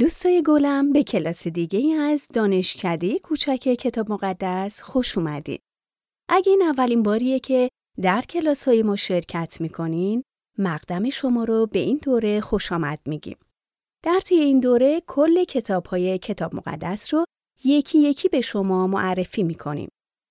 دوستای گلم به کلاس دیگه از دانشکده کوچک کتاب مقدس خوش اومدین. اگه این اولین باریه که در کلاس های ما شرکت می‌کنین، مقدم شما رو به این دوره خوش آمد میگیم. در طی این دوره کل کتاب های کتاب مقدس رو یکی یکی به شما معرفی می‌کنیم.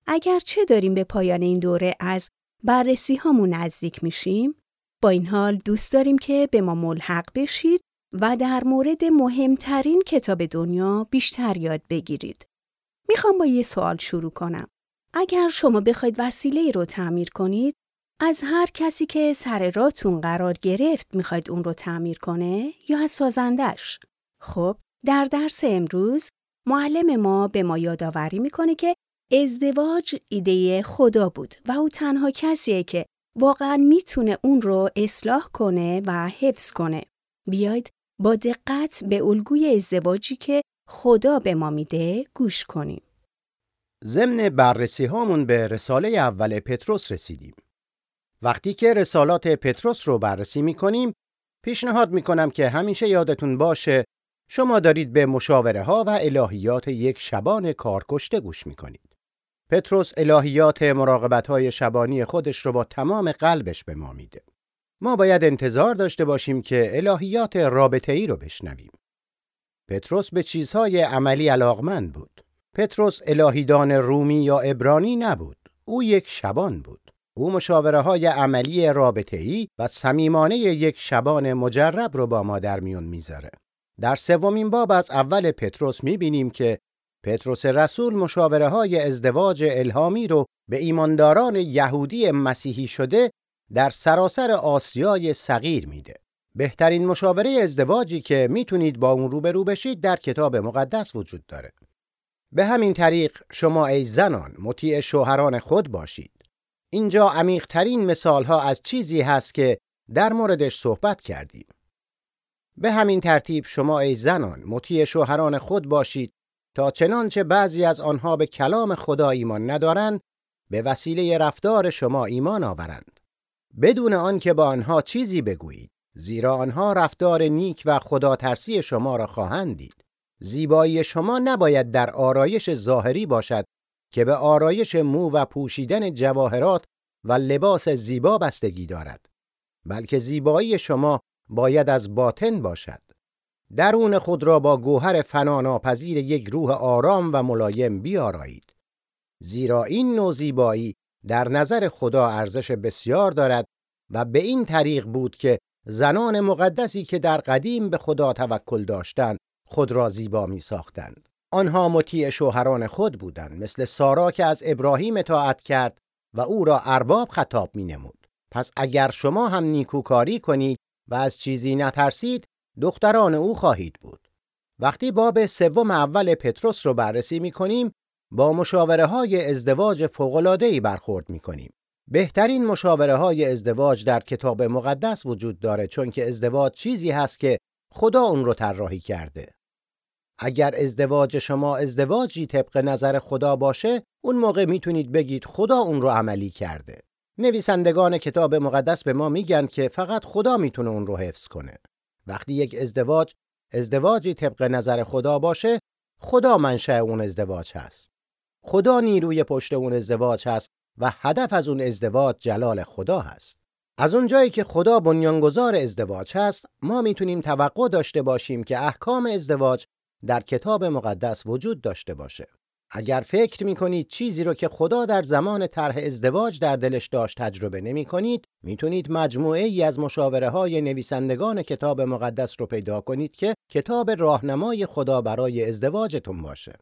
اگر چه داریم به پایان این دوره از بررسی هامون نزدیک میشیم، با این حال دوست داریم که به ما ملحق بشید و در مورد مهمترین کتاب دنیا بیشتر یاد بگیرید. می‌خوام با یه سوال شروع کنم. اگر شما بخواید وسیله رو تعمیر کنید، از هر کسی که سر راتون قرار گرفت می‌خواید اون رو تعمیر کنه یا از سازندش؟ خب، در درس امروز معلم ما به ما یادآوری می‌کنه که ازدواج ایده خدا بود و او تنها کسیه که واقعا می‌تونه اون رو اصلاح کنه و حفظ کنه. بیاید با دقت به الگوی ازدواجی که خدا به ما میده گوش کنیم. ضمن بررسی هامون به رساله اول پتروس رسیدیم. وقتی که رسالات پتروس رو بررسی می‌کنیم پیشنهاد می‌کنم که همیشه یادتون باشه شما دارید به مشاوره ها و الهیات یک شبان کارکشته گوش می‌کنید. پتروس الهیات مراقبت های شبانی خودش رو با تمام قلبش به ما میده. ما باید انتظار داشته باشیم که الهیات رابطه ای رو بشنویم. پتروس به چیزهای عملی علاقمند بود. پتروس الهیدان رومی یا ابرانی نبود. او یک شبان بود. او مشاوره های عملی رابطه ای و صمیمانه یک شبان مجرب رو با ما در میون می‌ذاره. در سومین باب از اول پتروس می‌بینیم که پتروس رسول مشاوره های ازدواج الهامی رو به ایمانداران یهودی مسیحی شده در سراسر آسیای صغیر میده. بهترین مشاوره ازدواجی که می‌تونید با اون روبرو بشید در کتاب مقدس وجود داره. به همین طریق شما ای زنان مطیع شوهران خود باشید. اینجا عمیقترین مثال ها از چیزی هست که در موردش صحبت کردیم. به همین ترتیب شما ای زنان مطیع شوهران خود باشید تا چنانچه بعضی از آنها به کلام خدا ایمان ندارند به وسیله رفتار شما ایمان آورند. بدون آنکه با آنها چیزی بگویید. زیرا آنها رفتار نیک و خدا ترسی شما را خواهند دید. زیبایی شما نباید در آرایش ظاهری باشد که به آرایش مو و پوشیدن جواهرات و لباس زیبا بستگی دارد. بلکه زیبایی شما باید از باطن باشد. درون خود را با گوهر فناناپذیر یک روح آرام و ملایم بیارایید. زیرا این نوع زیبایی در نظر خدا ارزش بسیار دارد و به این طریق بود که زنان مقدسی که در قدیم به خدا توکل داشتند خود را زیبا می ساختند. آنها مطیع شوهران خود بودند مثل سارا که از ابراهیم اطاعت کرد و او را ارباب خطاب می نمود. پس اگر شما هم نیکوکاری کنید و از چیزی نترسید دختران او خواهید بود. وقتی باب سوم اول پتروس رو بررسی می کنیم با مشاوره های ازدواج فوق‌العاده‌ای برخورد می‌کنیم. بهترین مشاوره های ازدواج در کتاب مقدس وجود داره چون که ازدواج چیزی هست که خدا اون رو طراحی کرده. اگر ازدواج شما ازدواجی طبق نظر خدا باشه، اون موقع می‌تونید بگید خدا اون رو عملی کرده. نویسندگان کتاب مقدس به ما میگن که فقط خدا می‌تونه اون رو حفظ کنه. وقتی یک ازدواج ازدواجی طبق نظر خدا باشه، خدا منشأ اون ازدواج هست. خدا نیروی پشت اون ازدواج هست و هدف از اون ازدواج جلال خدا هست. از اون جایی که خدا بنیانگذار ازدواج هست، ما می‌تونیم توقع داشته باشیم که احکام ازدواج در کتاب مقدس وجود داشته باشه. اگر فکر می‌کنید چیزی رو که خدا در زمان طرح ازدواج در دلش داشت تجربه نمی کنید، می‌تونید مجموعه ای از مشاوره های نویسندگان کتاب مقدس رو پیدا کنید که کتاب راهنمای خدا برای ازدواجتون باشه.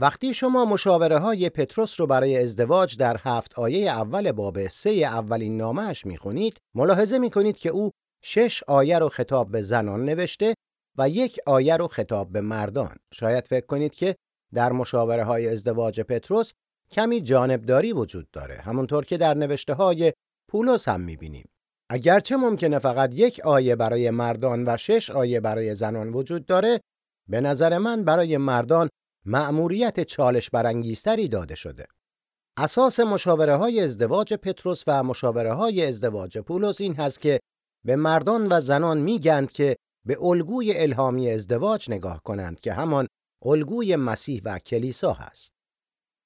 وقتی شما مشاوره های پتروس رو برای ازدواج در هفت آیه اول باب سه اولین نامش می‌خونید ملاحظه می‌کنید که او شش آیه رو خطاب به زنان نوشته و یک آیه رو خطاب به مردان. شاید فکر کنید که در مشاوره های ازدواج پتروس کمی جانبداری وجود داره همونطور که در نوشته های پولس هم می‌بینیم. اگرچه ممکنه فقط یک آیه برای مردان و شش آیه برای زنان وجود داره به نظر من برای مردان مأموریت چالش برانگیزتری داده شده. اساس مشاوره های ازدواج پتروس و مشاوره های ازدواج پولس این هست که به مردان و زنان میگند که به الگوی الهامی ازدواج نگاه کنند که همان الگوی مسیح و کلیسا هست.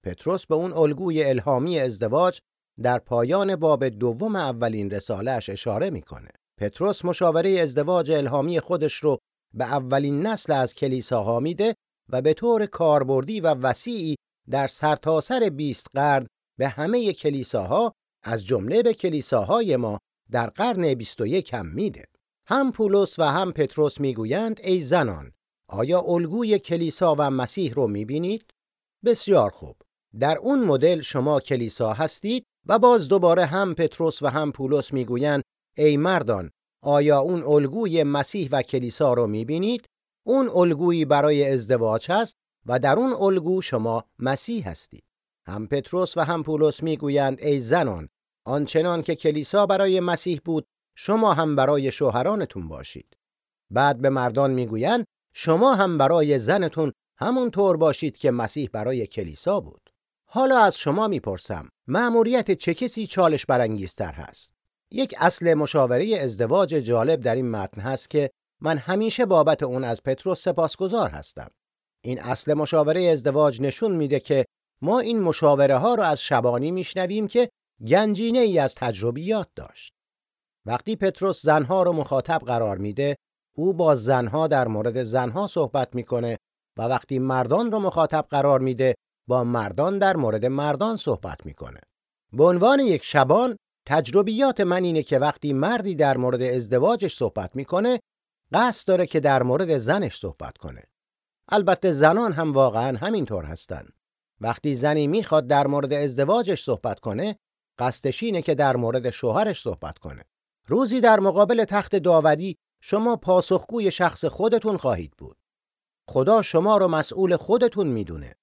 پتروس به اون الگوی الهامی ازدواج در پایان باب دوم اولین رسالهش اشاره می‌کنه. پتروس مشاوره ازدواج الهامی خودش رو به اولین نسل از کلیساها میده و به طور کاربردی و وسیعی در سرتاسر 20 قرن به همه کلیساها از جمله به کلیساهای ما در قرن 21 هم میده. هم پولس و هم پتروس می‌گویند ای زنان آیا الگوی کلیسا و مسیح رو می‌بینید؟ بسیار خوب. در اون مدل شما کلیسا هستید و باز دوباره هم پتروس و هم پولس می‌گویند ای مردان آیا اون الگوی مسیح و کلیسا رو می‌بینید؟ اون الگویی برای ازدواج هست و در اون الگو شما مسیح هستید. هم پتروس و هم پولس می‌گویند ای زنان آنچنان که کلیسا برای مسیح بود شما هم برای شوهرانتون باشید. بعد به مردان می‌گویند شما هم برای زنتون همونطور باشید که مسیح برای کلیسا بود. حالا از شما می‌پرسم مأموریت چه کسی چالش برانگیزتر هست؟ یک اصل مشاوره ازدواج جالب در این متن هست که من همیشه بابت اون از پتروس سپاسگزار هستم. این اصل مشاوره ازدواج نشون میده که ما این مشاوره ها رو از شبانی میشنویم که گنجینه ای از تجربیات داشت. وقتی پتروس زنها رو مخاطب قرار میده، او با زنها در مورد زنها صحبت می‌کنه و وقتی مردان رو مخاطب قرار میده، با مردان در مورد مردان صحبت می‌کنه. به عنوان یک شبان، تجربیات من اینه که وقتی مردی در مورد ازدواجش صحبت می‌کنه، قصد داره که در مورد زنش صحبت کنه. البته زنان هم واقعا همینطور هستن. وقتی زنی می‌خواد در مورد ازدواجش صحبت کنه، قصدش اینه که در مورد شوهرش صحبت کنه. روزی در مقابل تخت داوری شما پاسخگوی شخص خودتون خواهید بود. خدا شما رو مسئول خودتون می‌دونه.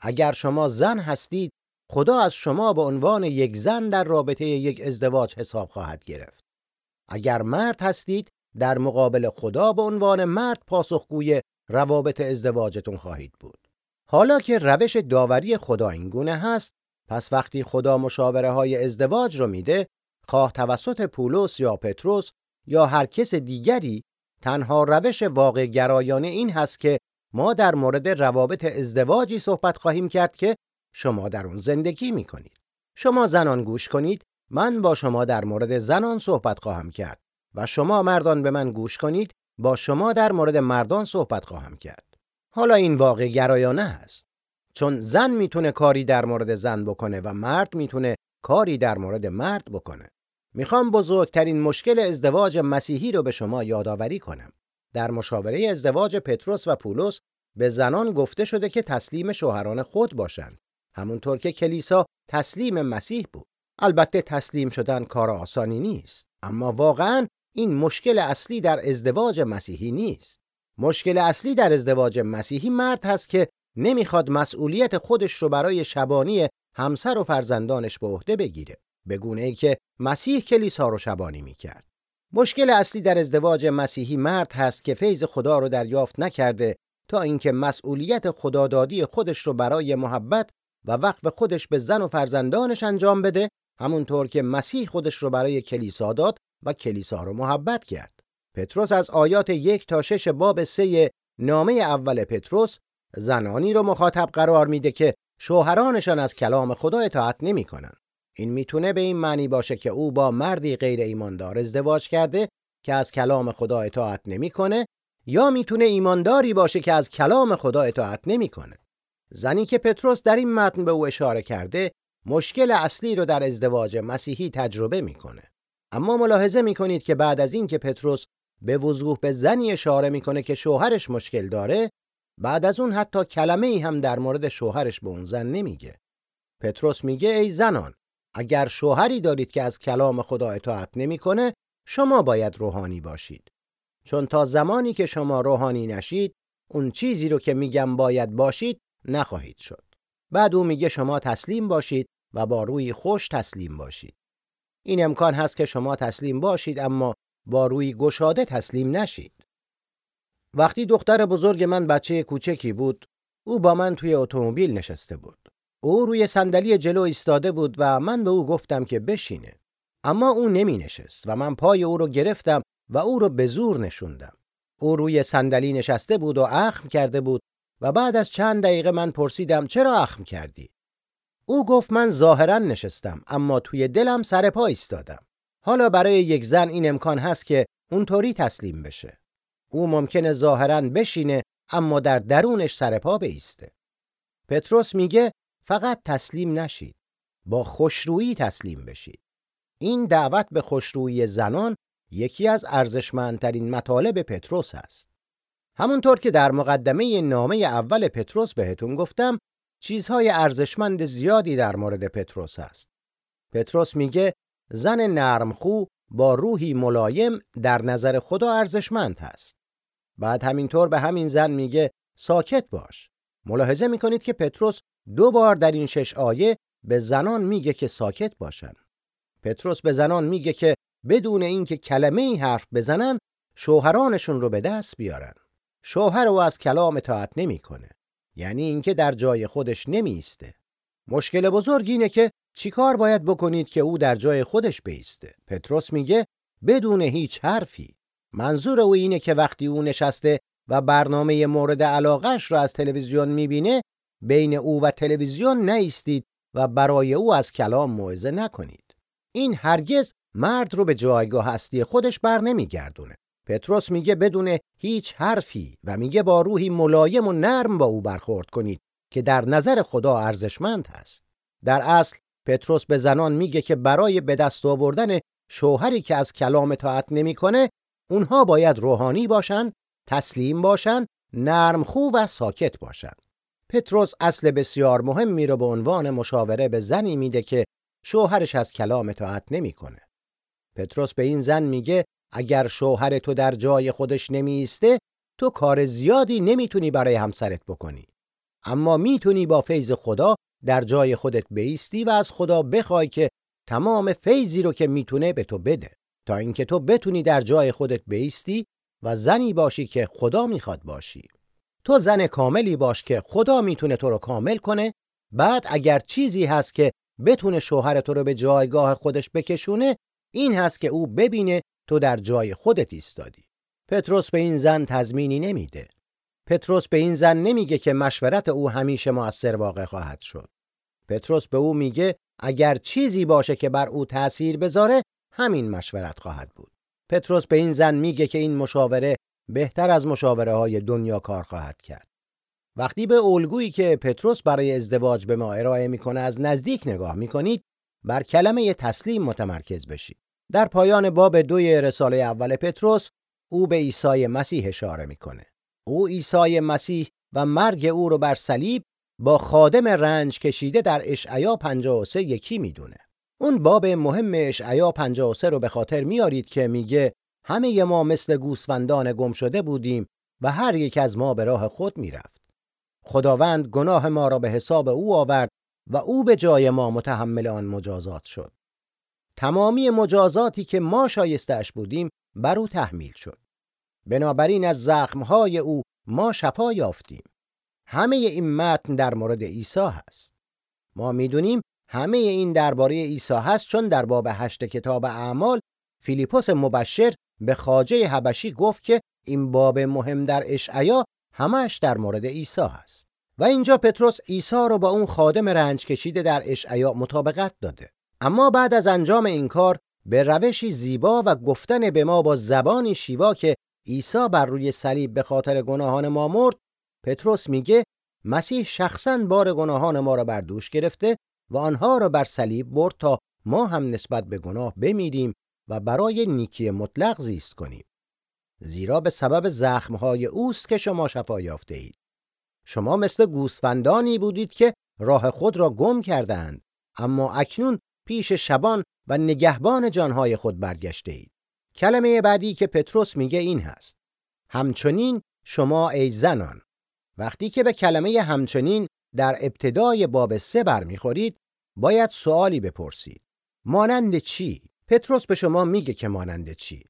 اگر شما زن هستید، خدا از شما به عنوان یک زن در رابطه یک ازدواج حساب خواهد گرفت. اگر مرد هستید، در مقابل خدا به عنوان مرد پاسخگوی روابط ازدواجتون خواهید بود. حالا که روش داوری خدا این گونه هست، پس وقتی خدا مشاوره های ازدواج رو میده، خواه توسط پولس یا پتروس یا هر کس دیگری، تنها روش واقع گرایانه این هست که ما در مورد روابط ازدواجی صحبت خواهیم کرد که شما در اون زندگی می کنید. شما زنان گوش کنید، من با شما در مورد زنان صحبت خواهم کرد و شما مردان به من گوش کنید، با شما در مورد مردان صحبت خواهم کرد. حالا این واقع گرایانه است. چون زن می‌تونه کاری در مورد زن بکنه و مرد می‌تونه کاری در مورد مرد بکنه. می‌خوام بزرگترین مشکل ازدواج مسیحی رو به شما یادآوری کنم. در مشاوره ازدواج پتروس و پولس به زنان گفته شده که تسلیم شوهران خود باشند. همونطور که کلیسا تسلیم مسیح بود. البته تسلیم شدن کار آسانی نیست. اما واقعا این مشکل اصلی در ازدواج مسیحی نیست. مشکل اصلی در ازدواج مسیحی مرد هست که نمی‌خواد مسئولیت خودش رو برای شبانی همسر و فرزندانش به عهده بگیره. به گونه ای که مسیح کلیسا رو شبانی می‌کرد. مشکل اصلی در ازدواج مسیحی مرد هست که فیض خدا رو دریافت نکرده تا اینکه مسئولیت خدادادی خودش رو برای محبت و وقف خودش به زن و فرزندانش انجام بده همونطور که مسیح خودش رو برای کلیسا داد و کلیسا رو محبت کرد. پتروس از آیات یک تا شش باب سه نامه اول پتروس زنانی رو مخاطب قرار میده که شوهرانشان از کلام خدا اطاعت نمی‌کنن. این می‌تونه به این معنی باشه که او با مردی غیر ایماندار ازدواج کرده که از کلام خدا اطاعت نمی‌کنه یا می‌تونه ایمانداری باشه که از کلام خدا اطاعت نمی‌کنه. زنی که پتروس در این متن به او اشاره کرده مشکل اصلی رو در ازدواج مسیحی تجربه می‌کنه. اما ملاحظه می‌کنید که بعد از این که پتروس به وضوح به زنی اشاره می‌کنه که شوهرش مشکل داره بعد از اون حتی کلمه ای هم در مورد شوهرش به اون زن نمیگه. پتروس میگه ای زنان اگر شوهری دارید که از کلام خدا اطاعت نمی‌کنه شما باید روحانی باشید. چون تا زمانی که شما روحانی نشید اون چیزی رو که میگم باید باشید نخواهید شد. بعد او میگه شما تسلیم باشید و با روی خوش تسلیم باشید. این امکان هست که شما تسلیم باشید اما با روی گشاده تسلیم نشید. وقتی دختر بزرگ من بچه کوچکی بود، او با من توی اتومبیل نشسته بود. او روی صندلی جلو ایستاده بود و من به او گفتم که بشینه. اما او نمی نشست و من پای او رو گرفتم و او رو به زور نشوندم. او روی صندلی نشسته بود و اخم کرده بود و بعد از چند دقیقه من پرسیدم چرا اخم کردی؟ او گفت من ظاهرا نشستم اما توی دلم سر پا ایستادم. حالا برای یک زن این امکان هست که اونطوری تسلیم بشه. او ممکنه ظاهرا بشینه اما در درونش سر پا بیسته. پتروس میگه فقط تسلیم نشید. با خوشرویی تسلیم بشید. این دعوت به خوشرویی زنان یکی از ارزشمندترین مطالب پتروس است. همونطور که در مقدمه نامه اول پتروس بهتون گفتم چیزهای ارزشمند زیادی در مورد پتروس است. پتروس میگه زن نرمخو با روحی ملایم در نظر خدا ارزشمند هست. بعد همینطور به همین زن میگه ساکت باش. ملاحظه می‌کنید که پتروس دو بار در این شش آیه به زنان میگه که ساکت باشن. پتروس به زنان میگه که بدون اینکه کلمه ای حرف بزنن شوهرانشون رو به دست بیارن. شوهر او از کلام اطاعت نمی‌کنه. یعنی اینکه در جای خودش نمیسته. مشکل بزرگ اینه که چیکار باید بکنید که او در جای خودش بیسته. پتروس میگه بدون هیچ حرفی. منظور او اینه که وقتی او نشسته و برنامه مورد علاقش را از تلویزیون می‌بینه بین او و تلویزیون نیستید و برای او از کلام موعظه نکنید. این هرگز مرد رو به جایگاه هستی خودش بر نمیگردونه. پتروس میگه بدون هیچ حرفی و میگه با روحی ملایم و نرم با او برخورد کنید که در نظر خدا ارزشمند هست. در اصل پتروس به زنان میگه که برای به دست آوردن شوهری که از کلام اطاعت نمی‌کنه اونها باید روحانی باشن، تسلیم باشن، نرمخو و ساکت باشن. پتروس اصل بسیار مهمی رو به عنوان مشاوره به زنی میده که شوهرش از کلام اطاعت نمی‌کنه. پتروس به این زن میگه اگر شوهر تو در جای خودش نمیسته تو کار زیادی نمی‌تونی برای همسرت بکنی. اما می‌تونی با فیض خدا در جای خودت بیستی و از خدا بخوای که تمام فیضی رو که می‌تونه به تو بده تا اینکه تو بتونی در جای خودت بیستی و زنی باشی که خدا می‌خواد باشی. تو زن کاملی باش که خدا می‌تونه تو رو کامل کنه بعد اگر چیزی هست که بتونه شوهر تو رو به جایگاه خودش بکشونه این هست که او ببینه تو در جای خودت ایستادی. پتروس به این زن تضمینی نمیده. پتروس به این زن نمیگه که مشورت او همیشه موثر واقع خواهد شد. پتروس به او میگه اگر چیزی باشه که بر او تأثیر بذاره همین مشورت خواهد بود. پتروس به این زن میگه که این مشاوره بهتر از مشاوره های دنیا کار خواهد کرد. وقتی به الگویی که پتروس برای ازدواج به ما ارائه می‌کنه از نزدیک نگاه می‌کنید بر کلمه تسلیم متمرکز بشید. در پایان باب دوی رساله اول پتروس او به عیسی مسیح اشاره می‌کنه. او عیسی مسیح و مرگ او رو بر صلیب با خادم رنج کشیده در اشعیا 53 یکی می‌دونه. اون باب مهم اشعیا 53 رو به خاطر میارید که میگه همه ما مثل گوسفندان گم شده بودیم و هر یک از ما به راه خود می‌رفت. خداوند گناه ما را به حساب او آورد و او به جای ما متحمل آن مجازات شد. تمامی مجازاتی که ما شایستش بودیم بر او تحمیل شد. بنابراین از زخمهای او ما شفا یافتیم. همه این متن در مورد عیسی هست. ما می‌دونیم همه این درباره عیسی هست چون در باب هشت کتاب اعمال فیلیپوس مبشر به خاجه حبشی گفت که این باب مهم در اشعیا همش در مورد عیسی هست. و اینجا پتروس عیسی رو با اون خادم رنج کشیده در اشعیا مطابقت داده. اما بعد از انجام این کار به روشی زیبا و گفتن به ما با زبانی شیوا که عیسی بر روی صلیب به خاطر گناهان ما مرد پتروس میگه مسیح شخصا بار گناهان ما را بر دوش گرفته و آنها را بر صلیب برد تا ما هم نسبت به گناه بمیریم و برای نیکی مطلق زیست کنیم. زیرا به سبب زخمهای اوست که شما شفا یافته اید. شما مثل گوسفندانی بودید که راه خود را گم کردند اما اکنون پیش شبان و نگهبان جانهای خود برگشته اید. کلمه بعدی که پتروس میگه این هست. همچنین شما ای زنان. وقتی که به کلمه همچنین در ابتدای باب سه برمیخورید باید سوالی بپرسید. مانند چی؟ پتروس به شما میگه که مانند چی؟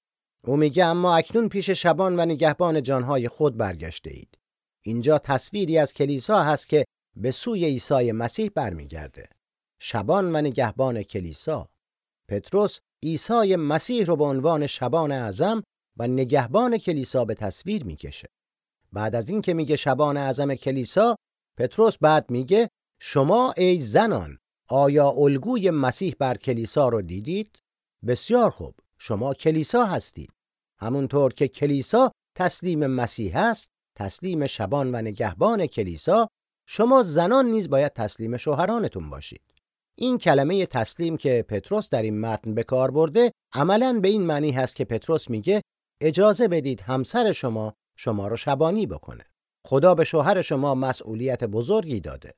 او میگه اما اکنون پیش شبان و نگهبان جانهای خود برگشته اید. اینجا تصویری از کلیسا هست که به سوی عیسی مسیح برمیگرده. شبان و نگهبان کلیسا پتروس عیسی مسیح رو به عنوان شبان اعظم و نگهبان کلیسا به تصویر می‌کشه. بعد از این که میگه شبان اعظم کلیسا پتروس بعد میگه شما ای زنان آیا الگوی مسیح بر کلیسا رو دیدید؟ بسیار خوب شما کلیسا هستید. همونطور که کلیسا تسلیم مسیح است تسلیم شبان و نگهبان کلیسا شما زنان نیز باید تسلیم شوهرانتون باشید. این کلمه تسلیم که پتروس در این متن به کار برده عملا به این معنی هست که پتروس میگه اجازه بدید همسر شما شما رو شبانی بکنه. خدا به شوهر شما مسئولیت بزرگی داده.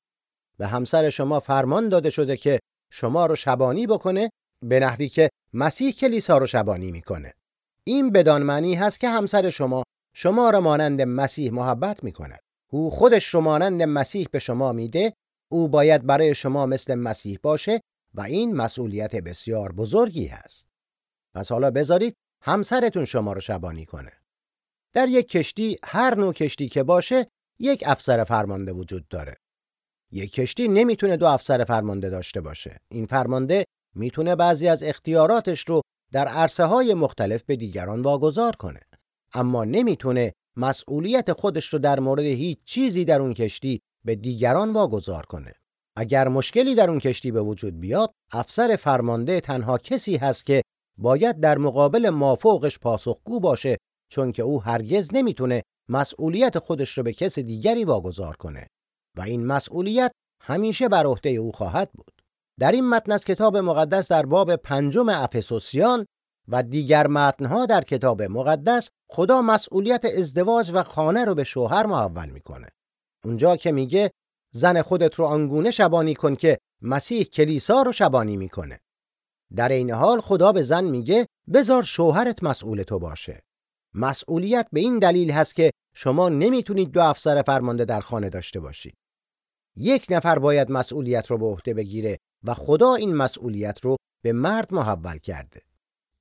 به همسر شما فرمان داده شده که شما رو شبانی بکنه به نحوی که مسیح کلیسا رو شبانی می‌کنه. این بدان معنی هست که همسر شما شما را مانند مسیح محبت می‌کند. او خودش رو مانند مسیح به شما میده او باید برای شما مثل مسیح باشه و این مسئولیت بسیار بزرگی هست. پس حالا بذارید همسرتون شما رو شبانی کنه. در یک کشتی هر نوع کشتی که باشه یک افسر فرمانده وجود داره. یک کشتی نمی‌تونه دو افسر فرمانده داشته باشه. این فرمانده می‌تونه بعضی از اختیاراتش رو در عرصه های مختلف به دیگران واگذار کنه. اما نمی‌تونه مسئولیت خودش رو در مورد هیچ چیزی در اون کشتی به دیگران واگذار کنه. اگر مشکلی در اون کشتی به وجود بیاد، افسر فرمانده تنها کسی هست که باید در مقابل مافوقش پاسخگو باشه چون که او هرگز نمی‌تونه مسئولیت خودش رو به کس دیگری واگذار کنه و این مسئولیت همیشه بر عهده او خواهد بود. در این متن از کتاب مقدس در باب پنجم افسوسیان و دیگر متنها در کتاب مقدس خدا مسئولیت ازدواج و خانه رو به شوهر محول می‌کنه. اونجا که میگه زن خودت رو آنگونه شبانی کن که مسیح کلیسا رو شبانی می‌کنه. در این حال خدا به زن میگه بزار شوهرت مسئول تو باشه. مسئولیت به این دلیل هست که شما نمی‌تونید دو افسر فرمانده در خانه داشته باشید. یک نفر باید مسئولیت رو به عهده بگیره و خدا این مسئولیت رو به مرد محول کرده.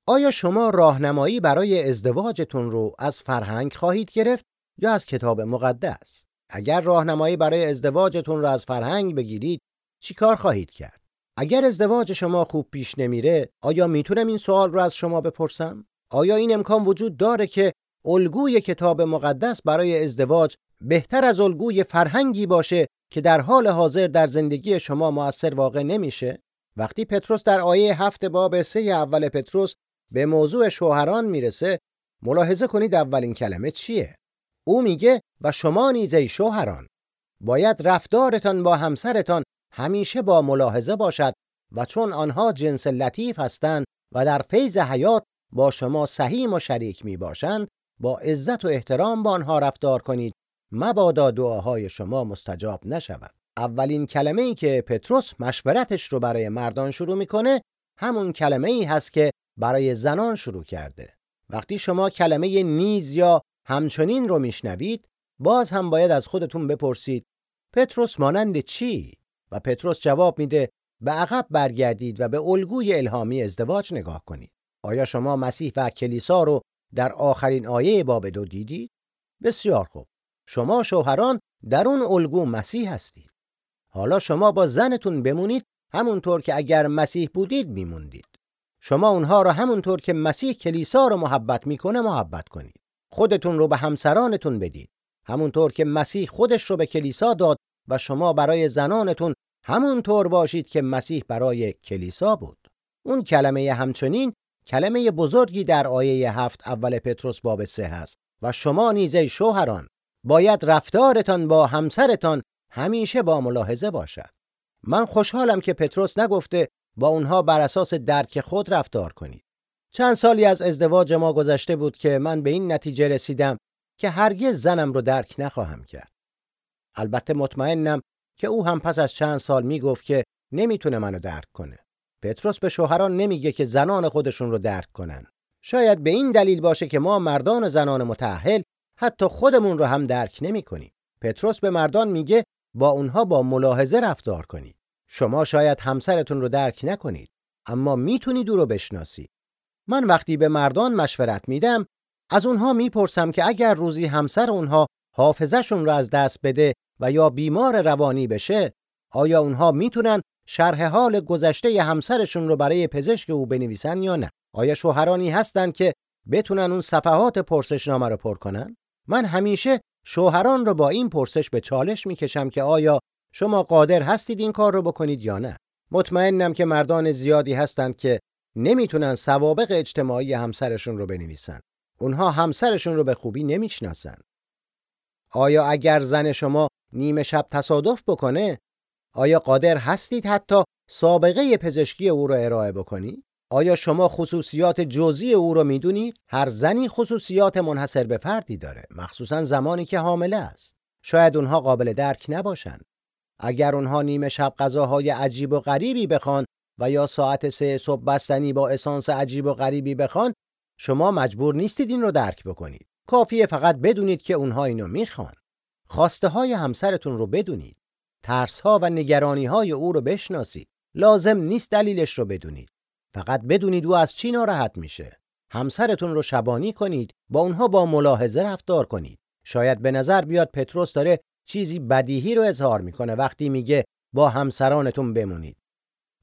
آیا شما راهنمایی برای ازدواجتون رو از فرهنگ خواهید گرفت یا از کتاب مقدس؟ اگر راهنمایی برای ازدواجتون رو از فرهنگ بگیرید، چیکار خواهید کرد؟ اگر ازدواج شما خوب پیش نمیره، آیا می‌تونم این سوال رو از شما بپرسم؟ آیا این امکان وجود داره که الگوی کتاب مقدس برای ازدواج بهتر از الگوی فرهنگی باشه که در حال حاضر در زندگی شما موثر واقع نمیشه؟ وقتی پتروس در آیه هفت باب سه اول پتروس به موضوع شوهران می‌رسه ملاحظه کنید اولین کلمه چیه او میگه و شما نیز ای شوهران باید رفتارتان با همسرتان همیشه با ملاحظه باشد و چون آنها جنس لطیف هستند و در فیض حیات با شما سهیم و شریک می باشند با عزت و احترام با آنها رفتار کنید. مبادا دعاهای شما مستجاب نشود. اولین کلمه ای که پتروس مشورتش رو برای مردان شروع می‌کنه همون کلمه ای هست که برای زنان شروع کرده. وقتی شما کلمه نیز یا همچنین رو میشنوید باز هم باید از خودتون بپرسید پتروس مانند چی؟ و پتروس جواب میده به عقب برگردید و به الگوی الهامی ازدواج نگاه کنید. آیا شما مسیح و کلیسا رو در آخرین آیه باب دو دیدید؟ بسیار خوب. شما شوهران در اون الگو مسیح هستید. حالا شما با زنتون بمونید همونطور که اگر مسیح بودید میموندید. شما اونها رو همونطور که مسیح کلیسا رو محبت می‌کنه محبت کنید. خودتون رو به همسرانتون بدید. همونطور که مسیح خودش رو به کلیسا داد و شما برای زنانتون همونطور باشید که مسیح برای کلیسا بود. اون کلمه همچنین کلمه بزرگی در آیه هفت اول پتروس باب سه هست و شما نیزه شوهران باید رفتارتان با همسرتان همیشه با ملاحظه باشد. من خوشحالم که پتروس نگفته با اونها بر اساس درک خود رفتار کنید. چند سالی از ازدواج ما گذشته بود که من به این نتیجه رسیدم که هرگز زنم رو درک نخواهم کرد. البته مطمئنم که او هم پس از چند سال می‌گفت که نمی‌تونه منو درک کنه. پتروس به شوهران نمیگه که زنان خودشون رو درک کنن. شاید به این دلیل باشه که ما مردان و زنان متأهل حتی خودمون رو هم درک نمی‌کنیم. پتروس به مردان میگه با اونها با ملاحظه رفتار کنید. شما شاید همسرتون رو درک نکنید اما می‌تونید او رو بشناسید من وقتی به مردان مشورت میدم از اونها می‌پرسم که اگر روزی همسر اونها حافظشون رو از دست بده و یا بیمار روانی بشه آیا اونها می‌تونن شرح حال گذشته همسرشون رو برای پزشک او بنویسن یا نه؟ آیا شوهرانی هستند که بتونن اون صفحات پرسشنامه رو پر کنن؟ من همیشه شوهران رو با این پرسش به چالش می‌کشم که آیا شما قادر هستید این کار رو بکنید یا نه؟ مطمئنم که مردان زیادی هستند که نمی‌تونن سوابق اجتماعی همسرشون رو بنویسن. اونها همسرشون رو به خوبی نمی‌شناسن آیا اگر زن شما نیمه شب تصادف بکنه آیا قادر هستید حتی سابقه پزشکی او را ارائه بکنید آیا شما خصوصیات جزئی او رو می‌دونید؟ هر زنی خصوصیات منحصر به فردی داره، مخصوصا زمانی که حامله است. شاید اونها قابل درک نباشند. اگر اونها نیمه شب غذاهای عجیب و غریبی بخوان و یا ساعت سه صبح بستنی با اسانس عجیب و غریبی بخوان، شما مجبور نیستید این رو درک بکنید. کافیه فقط بدونید که اونها اینو می‌خوان. خواسته های همسرتون رو بدونید. ترس ها و نگرانی های او رو بشناسید. لازم نیست دلیلش رو بدونید. فقط بدونید او از چی ناراحت میشه. همسرتون رو شبانی کنید، با اونها با ملاحظه رفتار کنید. شاید به نظر بیاد پتروس داره چیزی بدیهی رو اظهار می‌کنه وقتی میگه با همسرانتون بمونید.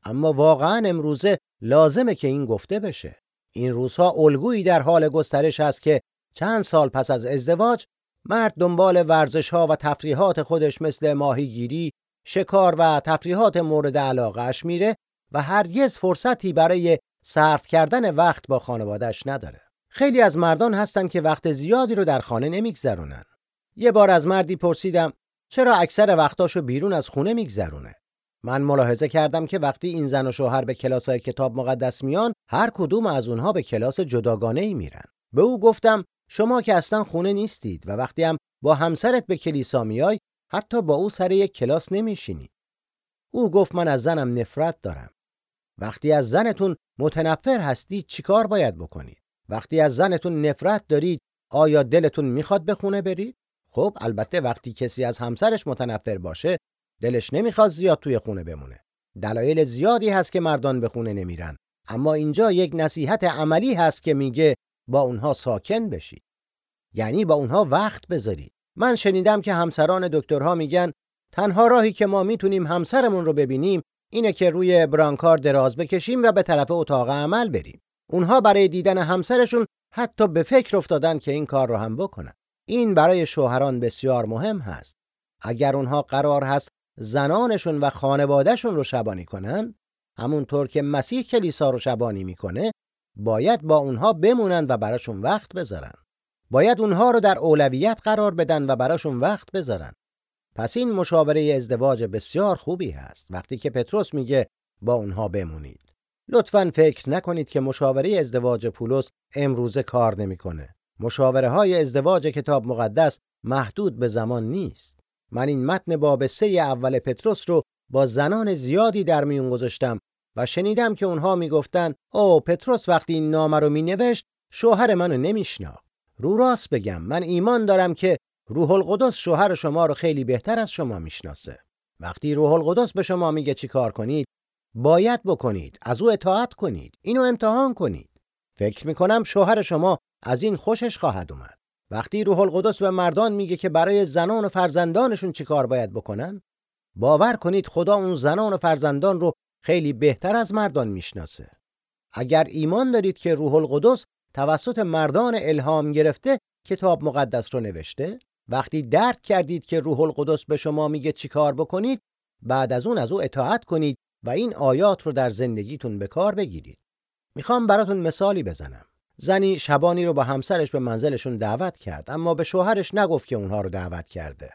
اما واقعا امروزه لازمه که این گفته بشه. این روزها الگویی در حال گسترش است که چند سال پس از ازدواج مرد دنبال ورزش ها و تفریحات خودش مثل ماهیگیری، شکار و تفریحات مورد علاقهش میره و هرگز فرصتی برای صرف کردن وقت با خانوادهش نداره. خیلی از مردان هستن که وقت زیادی رو در خانه نمیگذرونن. یه بار از مردی پرسیدم چرا اکثر وقتاشو بیرون از خونه میگذرونه؟ من ملاحظه کردم که وقتی این زن و شوهر به کلاس های کتاب مقدس میان هر کدوم از اونها به کلاس جداگانه ای میرن. به او گفتم شما که اصلا خونه نیستید و وقتی هم با همسرت به کلیسا میای حتی با او سر یک کلاس نمیشینی. او گفت من از زنم نفرت دارم. وقتی از زنتون متنفر هستید چیکار باید بکنید؟ وقتی از زنتون نفرت دارید آیا دلتون می‌خواد به خونه برید؟ خب البته وقتی کسی از همسرش متنفر باشه دلش نمی‌خواد زیاد توی خونه بمونه. دلایل زیادی هست که مردان به خونه نمیرن. اما اینجا یک نصیحت عملی هست که میگه با اونها ساکن بشید. یعنی با اونها وقت بذارید. من شنیدم که همسران دکترها میگن تنها راهی که ما می‌تونیم همسرمون رو ببینیم اینه که روی برانکار دراز بکشیم و به طرف اتاق عمل بریم. اونها برای دیدن همسرشون حتی به فکر افتادن که این کار رو هم بکنن. این برای شوهران بسیار مهم هست. اگر اونها قرار هست زنانشون و خانوادهشون رو شبانی کنن، همونطور که مسیح کلیسا رو شبانی می‌کنه، باید با اونها بمونن و براشون وقت بذارن. باید اونها رو در اولویت قرار بدن و براشون وقت بذارن. پس این مشاوره ازدواج بسیار خوبی هست وقتی که پتروس میگه با اونها بمونید. لطفا فکر نکنید که مشاوره ازدواج پولس امروزه کار نمی‌کنه. مشاوره های ازدواج کتاب مقدس محدود به زمان نیست. من این متن باب سه اول پتروس رو با زنان زیادی در میون گذاشتم و شنیدم که اونها می‌گفتن او پتروس وقتی این نامه رو مینوشت شوهر منو نمیشناخت. رو راست بگم من ایمان دارم که روح القدس شوهر شما رو خیلی بهتر از شما می‌شناسه. وقتی روح القدس به شما میگه چی کار کنید، باید بکنید، از او اطاعت کنید، اینو امتحان کنید. فکر می‌کنم شوهر شما از این خوشش خواهد اومد. وقتی روح القدس به مردان میگه که برای زنان و فرزندانشون چی کار باید بکنن، باور کنید خدا اون زنان و فرزندان رو خیلی بهتر از مردان می‌شناسه. اگر ایمان دارید که روح القدس توسط مردان الهام گرفته کتاب مقدس رو نوشته وقتی درک کردید که روح القدس به شما میگه چیکار بکنید بعد از اون از او اطاعت کنید و این آیات رو در زندگیتون به کار بگیرید می‌خوام براتون مثالی بزنم زنی شبانی رو با همسرش به منزلشون دعوت کرد اما به شوهرش نگفت که اونها رو دعوت کرده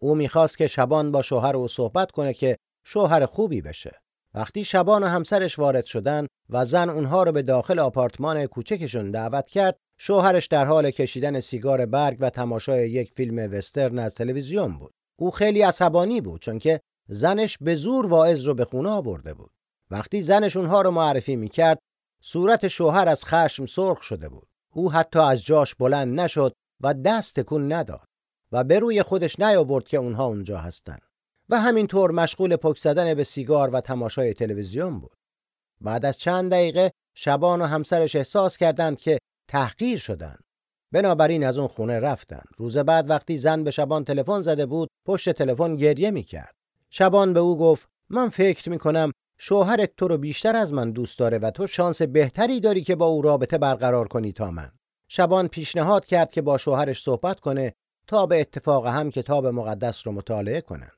او می‌خواست که شبان با شوهر او صحبت کنه که شوهر خوبی بشه وقتی شبان و همسرش وارد شدن و زن اونها رو به داخل آپارتمان کوچکشون دعوت کرد شوهرش در حال کشیدن سیگار برگ و تماشای یک فیلم وسترن از تلویزیون بود. او خیلی عصبانی بود چون که زنش به زور واعظ رو به خونه آورده بود. وقتی زنش اونها رو معرفی می‌کرد، صورت شوهر از خشم سرخ شده بود. او حتی از جاش بلند نشد و دست تکون نداد و به روی خودش نیاورد که اونها اونجا هستن. و همینطور مشغول پک زدن به سیگار و تماشای تلویزیون بود. بعد از چند دقیقه شبان و همسرش احساس کردند که تحقیر شدن. بنابراین از اون خونه رفتن. روز بعد وقتی زن به شبان تلفن زده بود، پشت تلفن گریه می‌کرد. شبان به او گفت: "من فکر می‌کنم شوهرت تو رو بیشتر از من دوست داره و تو شانس بهتری داری که با او رابطه برقرار کنی تا من." شبان پیشنهاد کرد که با شوهرش صحبت کنه تا به اتفاق هم کتاب مقدس رو مطالعه کنن.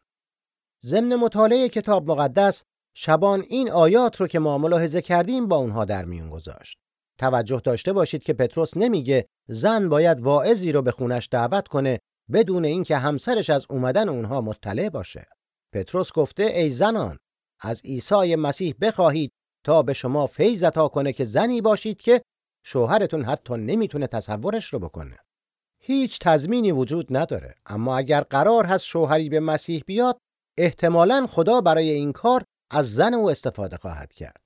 ضمن مطالعه کتاب مقدس شبان این آیات رو که ما ملاحظه کردیم با اونها در میون گذاشت. توجه داشته باشید که پتروس نمیگه زن باید واعظی رو به خونش دعوت کنه بدون اینکه همسرش از اومدن اونها مطلع باشه. پتروس گفته ای زنان از عیسی مسیح بخواهید تا به شما فیض عطا کنه که زنی باشید که شوهرتون حتی نمی‌تونه تصورش رو بکنه. هیچ تضمینی وجود نداره اما اگر قرار هست شوهری به مسیح بیاد احتمالا خدا برای این کار از زن او استفاده خواهد کرد.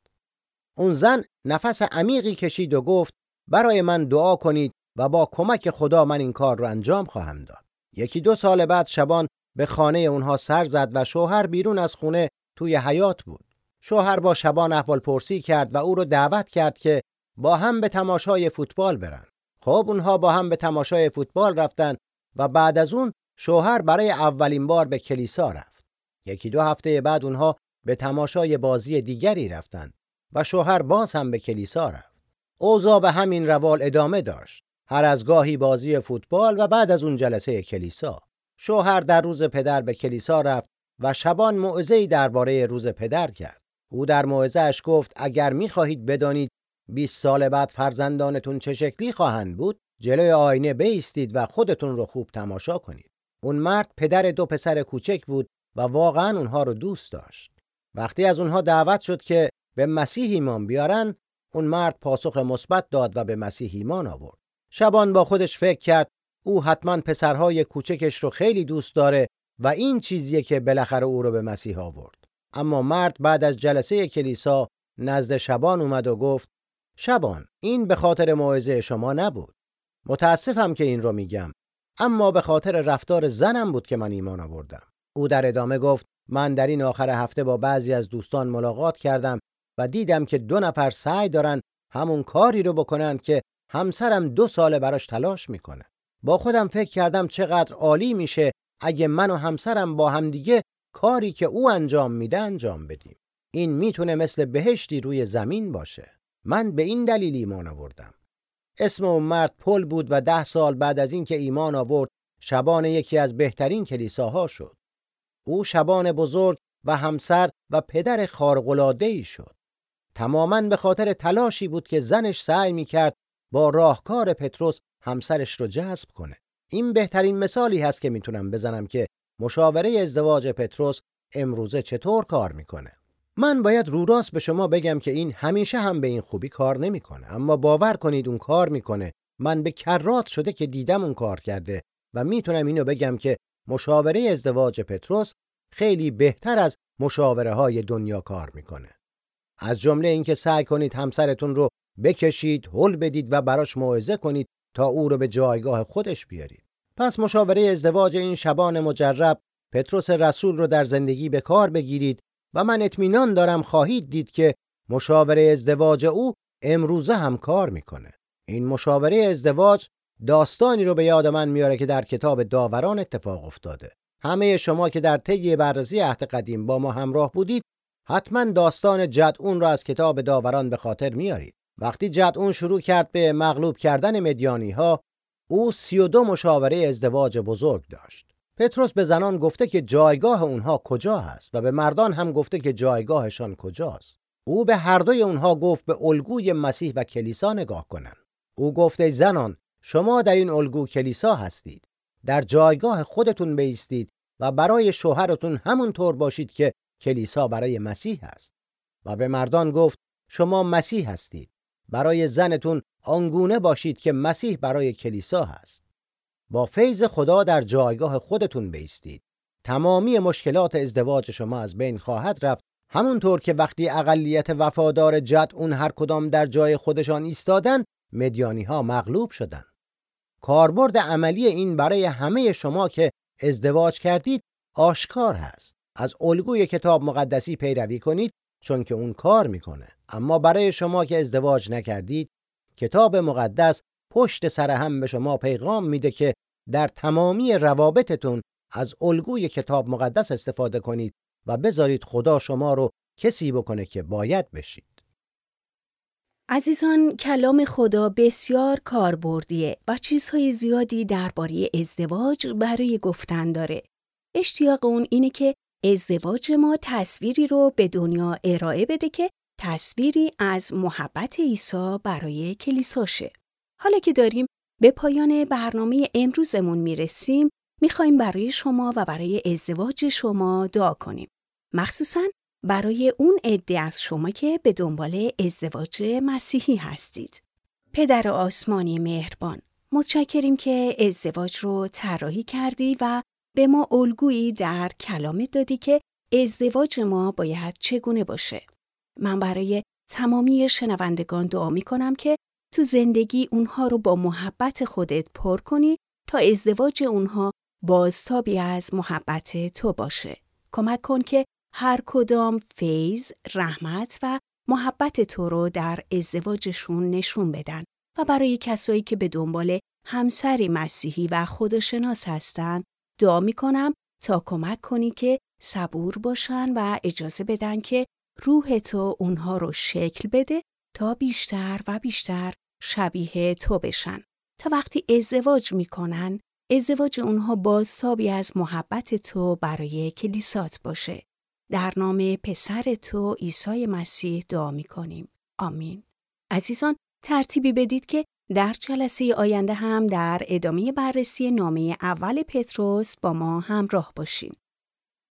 اون زن نفس عمیقی کشید و گفت برای من دعا کنید و با کمک خدا من این کار رو انجام خواهم داد. یکی دو سال بعد شبان به خانه اونها سر زد و شوهر بیرون از خونه توی حیات بود. شوهر با شبان احوال پرسی کرد و او رو دعوت کرد که با هم به تماشای فوتبال برن. خب اونها با هم به تماشای فوتبال رفتن و بعد از اون شوهر برای اولین بار به کلیسا رفت. یکی دو هفته بعد اونها به تماشای بازی دیگری رفتند و شوهر باز هم به کلیسا رفت. اوضاع به همین روال ادامه داشت. هر از گاهی بازی فوتبال و بعد از اون جلسه کلیسا. شوهر در روز پدر به کلیسا رفت و شبان موعظه‌ای درباره روز پدر کرد. او در موعظه‌اش گفت اگر می‌خواهید بدانید 20 سال بعد فرزندانتون چه شکلی خواهند بود، جلوی آینه بیستید و خودتون رو خوب تماشا کنید. اون مرد پدر دو پسر کوچک بود و واقعا اونها رو دوست داشت. وقتی از اونها دعوت شد که به مسیح ایمان بیارن، اون مرد پاسخ مثبت داد و به مسیح ایمان آورد. شبان با خودش فکر کرد او حتما پسرهای کوچکش رو خیلی دوست داره و این چیزیه که بالاخره او رو به مسیح آورد. اما مرد بعد از جلسه کلیسا نزد شبان اومد و گفت شبان این به خاطر موعظه شما نبود. متاسفم که این رو میگم اما به خاطر رفتار زنم بود که من ایمان آوردم. او در ادامه گفت من در این آخر هفته با بعضی از دوستان ملاقات کردم و دیدم که دو نفر سعی دارن همون کاری رو بکنن که همسرم دو ساله براش تلاش می‌کنه. با خودم فکر کردم چقدر عالی میشه اگه من و همسرم با همدیگه کاری که او انجام میده انجام بدیم. این می‌تونه مثل بهشتی روی زمین باشه. من به این دلیل ایمان آوردم. اسم اون مرد پل بود و ده سال بعد از اینکه ایمان آورد شبان یکی از بهترین کلیساها شد. او شبان بزرگ و همسر و پدر خارق‌العاده‌ای شد. تماما به خاطر تلاشی بود که زنش سعی می‌کرد با راهکار پتروس همسرش رو جذب کنه. این بهترین مثالی هست که می‌تونم بزنم که مشاوره ازدواج پتروس امروزه چطور کار می‌کنه. من باید رو راست به شما بگم که این همیشه هم به این خوبی کار نمی‌کنه اما باور کنید اون کار می‌کنه. من به کرات شده که دیدم اون کار کرده و می‌تونم اینو بگم که مشاوره ازدواج پتروس خیلی بهتر از مشاوره های دنیا کار می‌کنه. از جمله اینکه سعی کنید همسرتون رو بکشید، حل بدید و براش موعظه کنید تا او رو به جایگاه خودش بیارید. پس مشاوره ازدواج این شبان مجرب پتروس رسول رو در زندگی به کار بگیرید و من اطمینان دارم خواهید دید که مشاوره ازدواج او امروزه هم کار می‌کنه. این مشاوره ازدواج داستانی رو به یاد من میاره که در کتاب داوران اتفاق افتاده. همه شما که در طی بررسی عهد قدیم با ما همراه بودید حتما داستان جدعون را از کتاب داوران به خاطر میارید. وقتی جدعون شروع کرد به مغلوب کردن مدیانی ها او سی و دو مشاوره ازدواج بزرگ داشت. پتروس به زنان گفته که جایگاه اونها کجا هست و به مردان هم گفته که جایگاهشان کجاست. او به هر دوی اونها گفت به الگوی مسیح و کلیسا نگاه کنند. او گفته زنان شما در این الگو کلیسا هستید. در جایگاه خودتون بیستید و برای شوهرتون همون طور باشید که کلیسا برای مسیح است. و به مردان گفت شما مسیح هستید. برای زنتون آنگونه باشید که مسیح برای کلیسا هست. با فیض خدا در جایگاه خودتون بیستید. تمامی مشکلات ازدواج شما از بین خواهد رفت همونطور که وقتی اقلیت وفادار جد اون هر کدام در جای خودشان ایستادن مدیانی ها مغلوب شدن. کاربرد عملی این برای همه شما که ازدواج کردید آشکار هست. از الگوی کتاب مقدسی پیروی کنید چون که اون کار می‌کنه. اما برای شما که ازدواج نکردید کتاب مقدس پشت سر هم به شما پیغام میده که در تمامی روابطتون از الگوی کتاب مقدس استفاده کنید و بذارید خدا شما رو کسی بکنه که باید بشید. عزیزان کلام خدا بسیار کاربردیه و چیزهای زیادی درباره ازدواج برای گفتن داره. اشتیاق اون اینه که ازدواج ما تصویری رو به دنیا ارائه بده که تصویری از محبت عیسی برای کلیساشه. حالا که داریم به پایان برنامه امروزمون می‌رسیم، می‌خوایم برای شما و برای ازدواج شما دعا کنیم. مخصوصاً برای اون عده از شما که به دنبال ازدواج مسیحی هستید. پدر آسمانی مهربان، متشکریم که ازدواج رو طراحی کردی و به ما الگویی در کلامت دادی که ازدواج ما باید چگونه باشه. من برای تمامی شنوندگان دعا می کنم که تو زندگی اونها رو با محبت خودت پر کنی تا ازدواج اونها بازتابی از محبت تو باشه. کمک کن که هر کدام فیض، رحمت و محبت تو رو در ازدواجشون نشون بدن و برای کسایی که به دنبال همسری مسیحی و خودشناس هستن دعا می کنم تا کمک کنی که صبور باشن و اجازه بدن که روح تو اونها رو شکل بده تا بیشتر و بیشتر شبیه تو بشن. تا وقتی ازدواج می‌کنن، ازدواج اونها بازتابی از محبت تو برای کلیسات باشه. در نام پسر تو عیسی مسیح دعا می کنیم. آمین. عزیزان ترتیبی بدید که در جلسه آینده هم در ادامه بررسی نامه اول پتروس با ما همراه باشیم.